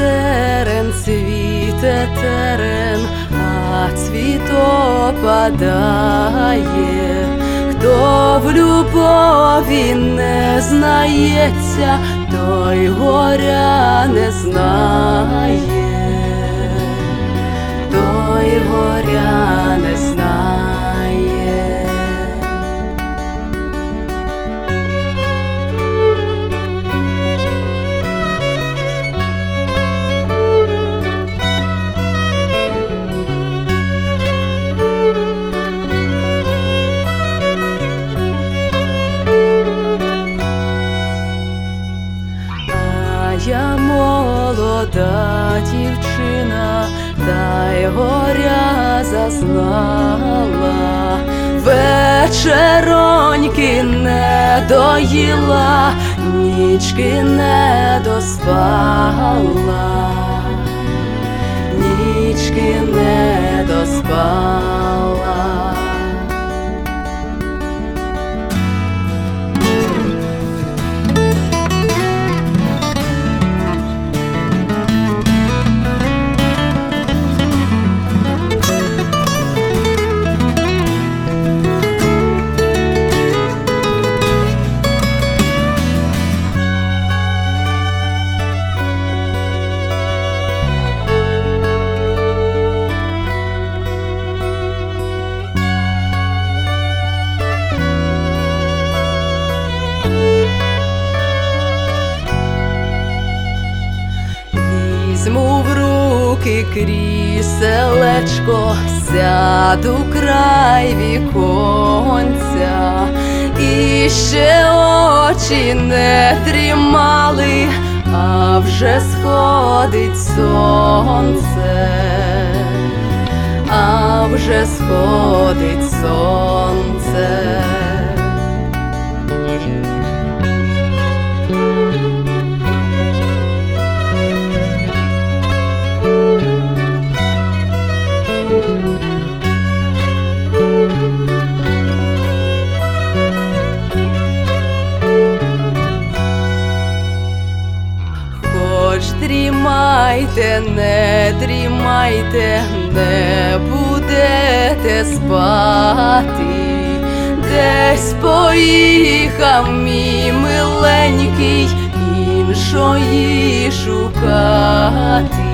терен, цвіте терен, а цвіт опадає. Хто в любові не знається, той горя не знає, я молода дівчина, та й горя зазнала, вечероньки не доїла, нічки не доспала, нічки не доспала. Візьму в руки кріселечко, сяду край віконця, і ще очі не дрімали, а вже сходить сонце, а вже сходить сонце. Дрімайте, не дрімайте, не будете спати, десь поїхав мій миленький іншої шукати,